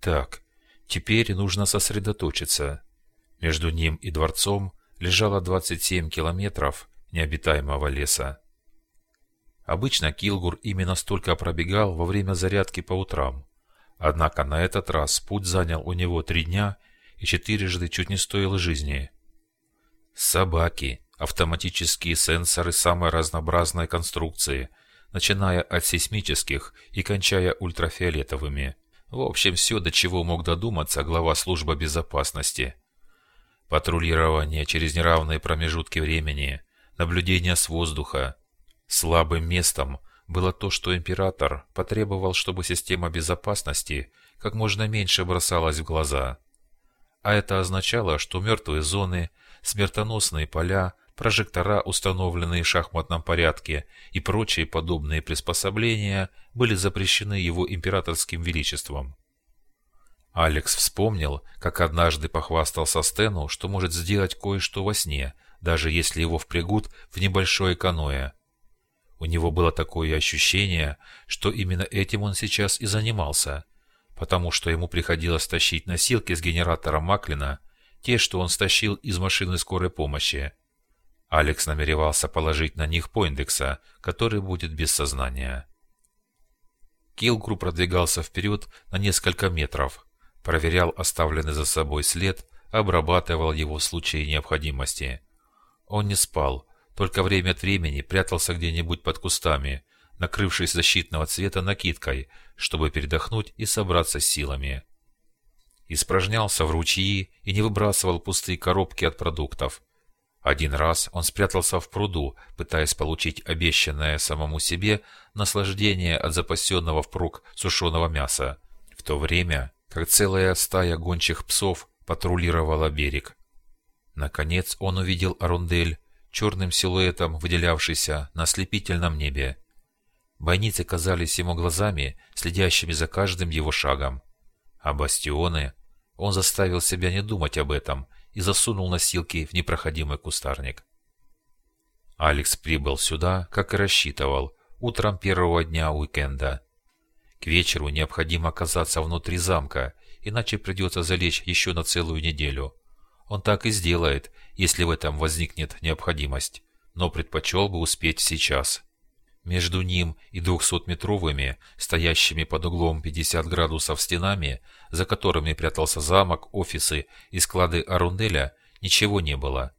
Так, теперь нужно сосредоточиться. Между ним и дворцом лежало 27 километров необитаемого леса. Обычно Килгур именно столько пробегал во время зарядки по утрам. Однако на этот раз путь занял у него три дня и четырежды чуть не стоил жизни. Собаки, автоматические сенсоры самой разнообразной конструкции, начиная от сейсмических и кончая ультрафиолетовыми. В общем, все, до чего мог додуматься глава службы безопасности. Патрулирование через неравные промежутки времени, наблюдение с воздуха, Слабым местом было то, что император потребовал, чтобы система безопасности как можно меньше бросалась в глаза. А это означало, что мертвые зоны, смертоносные поля, прожектора, установленные в шахматном порядке и прочие подобные приспособления были запрещены его императорским величеством. Алекс вспомнил, как однажды похвастался Стену, что может сделать кое-что во сне, даже если его впрягут в небольшое каноэ. У него было такое ощущение, что именно этим он сейчас и занимался, потому что ему приходилось тащить носилки с генератора Маклина, те, что он стащил из машины скорой помощи. Алекс намеревался положить на них Пойндекса, который будет без сознания. Килгру продвигался вперед на несколько метров, проверял оставленный за собой след, обрабатывал его в случае необходимости. Он не спал, только время от времени прятался где-нибудь под кустами, накрывшись защитного цвета накидкой, чтобы передохнуть и собраться с силами. Испражнялся в ручьи и не выбрасывал пустые коробки от продуктов. Один раз он спрятался в пруду, пытаясь получить обещанное самому себе наслаждение от запасенного впрок сушеного мяса, в то время как целая стая гончих псов патрулировала берег. Наконец он увидел Арундель, черным силуэтом выделявшийся на ослепительном небе. Бойницы казались ему глазами, следящими за каждым его шагом. А бастионы... Он заставил себя не думать об этом и засунул носилки в непроходимый кустарник. Алекс прибыл сюда, как и рассчитывал, утром первого дня уикенда. К вечеру необходимо оказаться внутри замка, иначе придется залечь еще на целую неделю. Он так и сделает, если в этом возникнет необходимость, но предпочел бы успеть сейчас. Между ним и двухсотметровыми, стоящими под углом 50 градусов стенами, за которыми прятался замок, офисы и склады Арунделя, ничего не было.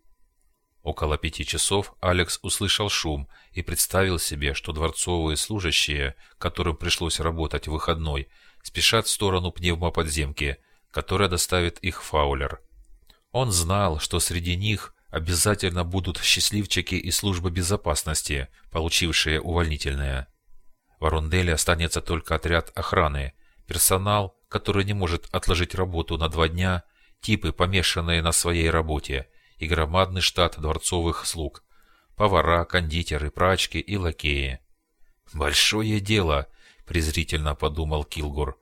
Около пяти часов Алекс услышал шум и представил себе, что дворцовые служащие, которым пришлось работать в выходной, спешат в сторону пневмоподземки, которая доставит их Фаулер. Он знал, что среди них обязательно будут счастливчики и службы безопасности, получившие увольнительное. В Арунделе останется только отряд охраны, персонал, который не может отложить работу на два дня, типы, помешанные на своей работе, и громадный штат дворцовых слуг, повара, кондитеры, прачки и лакеи. «Большое дело», – презрительно подумал Килгур.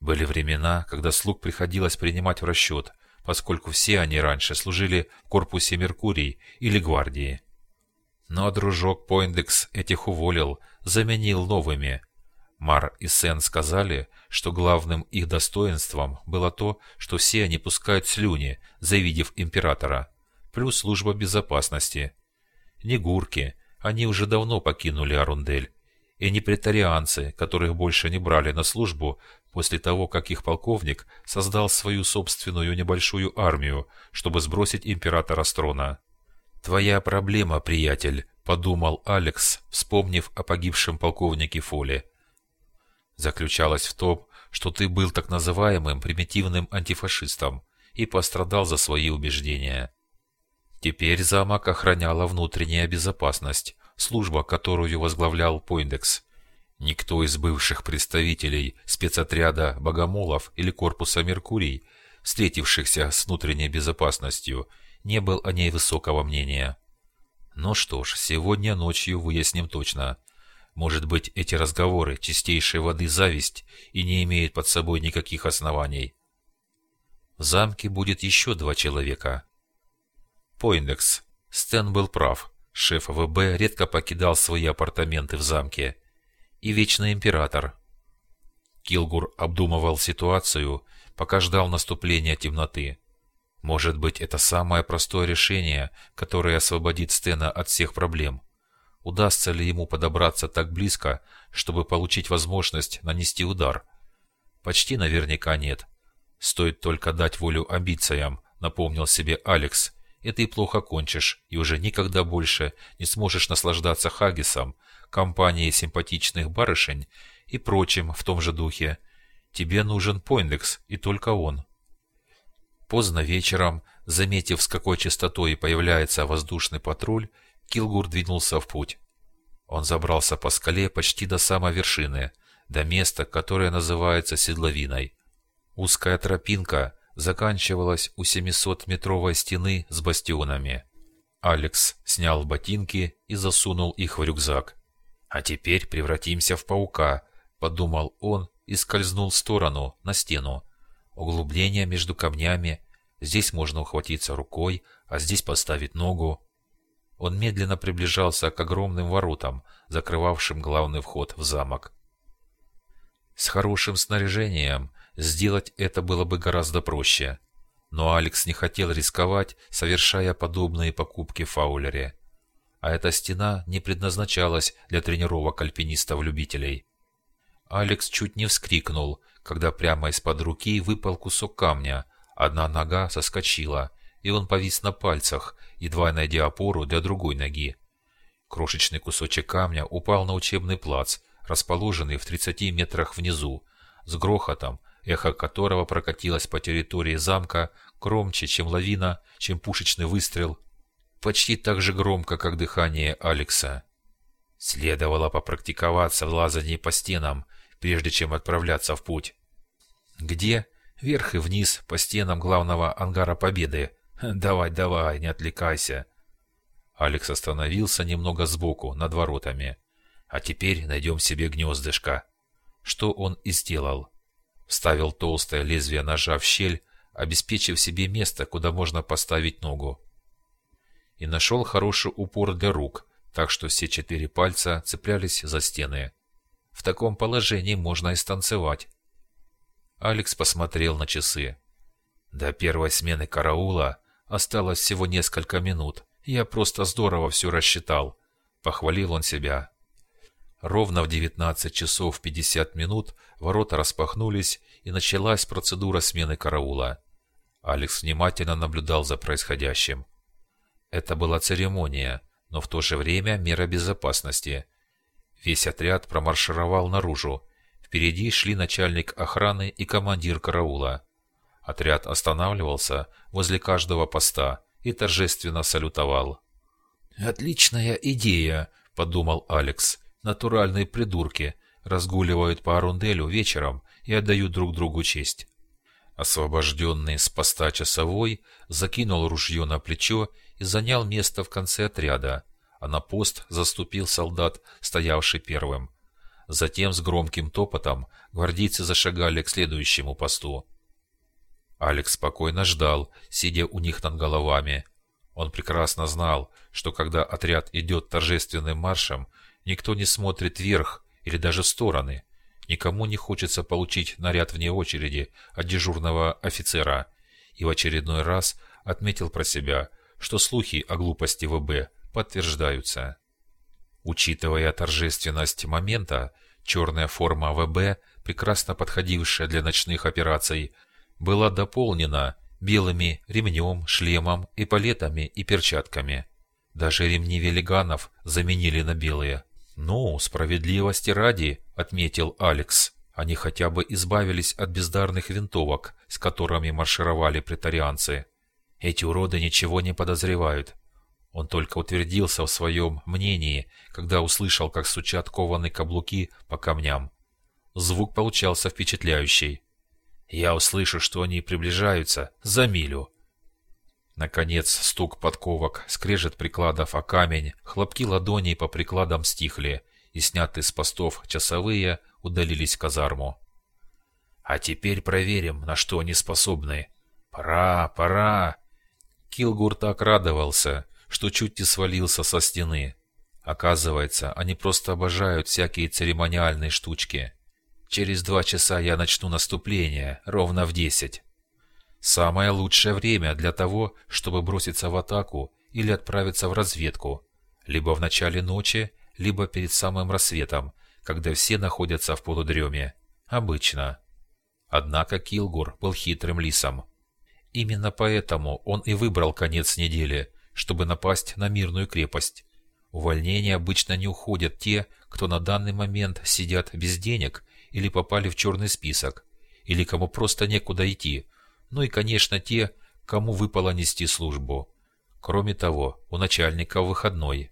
Были времена, когда слуг приходилось принимать в расчет – поскольку все они раньше служили в корпусе Меркурий или гвардии. Но дружок Пойндекс этих уволил, заменил новыми. Мар и Сен сказали, что главным их достоинством было то, что все они пускают слюни, завидев императора, плюс служба безопасности. Не гурки, они уже давно покинули Арундель, и не претарианцы, которых больше не брали на службу после того, как их полковник создал свою собственную небольшую армию, чтобы сбросить императора с трона. «Твоя проблема, приятель», — подумал Алекс, вспомнив о погибшем полковнике Фоле. «Заключалась в том, что ты был так называемым примитивным антифашистом и пострадал за свои убеждения. Теперь замок охраняла внутренняя безопасность, служба, которую возглавлял Пойндекс. Никто из бывших представителей спецотряда «Богомолов» или корпуса «Меркурий», встретившихся с внутренней безопасностью, не был о ней высокого мнения. Ну что ж, сегодня ночью выясним точно. Может быть, эти разговоры чистейшей воды зависть и не имеют под собой никаких оснований. В замке будет еще два человека. Поиндекс. Стэн был прав. Шеф ВБ редко покидал свои апартаменты в замке и Вечный Император. Килгур обдумывал ситуацию, пока ждал наступления темноты. Может быть, это самое простое решение, которое освободит Стена от всех проблем. Удастся ли ему подобраться так близко, чтобы получить возможность нанести удар? Почти наверняка нет. Стоит только дать волю амбициям, напомнил себе Алекс, и ты плохо кончишь, и уже никогда больше не сможешь наслаждаться Хагисом, компанией симпатичных барышень и прочим в том же духе. Тебе нужен Пойндекс, и только он. Поздно вечером, заметив, с какой частотой появляется воздушный патруль, Килгур двинулся в путь. Он забрался по скале почти до самой вершины, до места, которое называется Седловиной. Узкая тропинка заканчивалась у 700-метровой стены с бастионами. Алекс снял ботинки и засунул их в рюкзак. «А теперь превратимся в паука», — подумал он и скользнул в сторону, на стену. Углубление между камнями. Здесь можно ухватиться рукой, а здесь поставить ногу. Он медленно приближался к огромным воротам, закрывавшим главный вход в замок. С хорошим снаряжением сделать это было бы гораздо проще. Но Алекс не хотел рисковать, совершая подобные покупки в Фаулере. А эта стена не предназначалась для тренировок альпинистов-любителей. Алекс чуть не вскрикнул, когда прямо из-под руки выпал кусок камня, одна нога соскочила, и он повис на пальцах, едва найдя опору для другой ноги. Крошечный кусочек камня упал на учебный плац, расположенный в 30 метрах внизу, с грохотом, эхо которого прокатилось по территории замка громче, чем лавина, чем пушечный выстрел, почти так же громко, как дыхание Алекса. Следовало попрактиковаться в лазании по стенам, прежде чем отправляться в путь. Где? Вверх и вниз, по стенам главного ангара Победы. Давай, давай, не отвлекайся. Алекс остановился немного сбоку, над воротами. А теперь найдем себе гнездышко. Что он и сделал. Вставил толстое лезвие ножа в щель, обеспечив себе место, куда можно поставить ногу. И нашел хороший упор для рук, так что все четыре пальца цеплялись за стены. В таком положении можно и станцевать. Алекс посмотрел на часы. До первой смены караула осталось всего несколько минут. Я просто здорово все рассчитал. Похвалил он себя. Ровно в 19 часов 50 минут ворота распахнулись, и началась процедура смены караула. Алекс внимательно наблюдал за происходящим. Это была церемония, но в то же время мера безопасности. Весь отряд промаршировал наружу. Впереди шли начальник охраны и командир караула. Отряд останавливался возле каждого поста и торжественно салютовал. «Отличная идея», — подумал Алекс натуральные придурки, разгуливают по Арунделю вечером и отдают друг другу честь. Освобожденный с поста часовой закинул ружье на плечо и занял место в конце отряда, а на пост заступил солдат, стоявший первым. Затем с громким топотом гвардейцы зашагали к следующему посту. Алекс спокойно ждал, сидя у них над головами. Он прекрасно знал, что когда отряд идет торжественным маршем, Никто не смотрит вверх или даже в стороны. Никому не хочется получить наряд вне очереди от дежурного офицера. И в очередной раз отметил про себя, что слухи о глупости ВБ подтверждаются. Учитывая торжественность момента, черная форма ВБ, прекрасно подходившая для ночных операций, была дополнена белыми ремнем, шлемом, эполетами и перчатками. Даже ремни велиганов заменили на белые. «Ну, справедливости ради», — отметил Алекс. Они хотя бы избавились от бездарных винтовок, с которыми маршировали претарианцы. Эти уроды ничего не подозревают. Он только утвердился в своем мнении, когда услышал, как стучат кованые каблуки по камням. Звук получался впечатляющий. «Я услышу, что они приближаются за милю», Наконец стук подковок, скрежет прикладов о камень, хлопки ладоней по прикладам стихли, и снятые с постов часовые удалились в казарму. «А теперь проверим, на что они способны. Пора, пора!» Килгур так радовался, что чуть не свалился со стены. Оказывается, они просто обожают всякие церемониальные штучки. Через два часа я начну наступление, ровно в десять. Самое лучшее время для того, чтобы броситься в атаку или отправиться в разведку, либо в начале ночи, либо перед самым рассветом, когда все находятся в полудреме. Обычно. Однако Килгур был хитрым лисом. Именно поэтому он и выбрал конец недели, чтобы напасть на мирную крепость. Увольнения обычно не уходят те, кто на данный момент сидят без денег или попали в черный список, или кому просто некуда идти, ну и, конечно, те, кому выпало нести службу. Кроме того, у начальника выходной.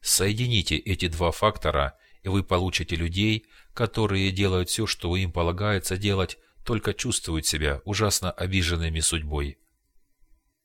Соедините эти два фактора, и вы получите людей, которые делают все, что им полагается делать, только чувствуют себя ужасно обиженными судьбой.